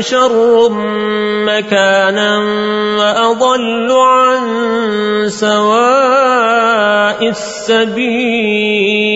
شر مكانا وأضل عن سواء السبيل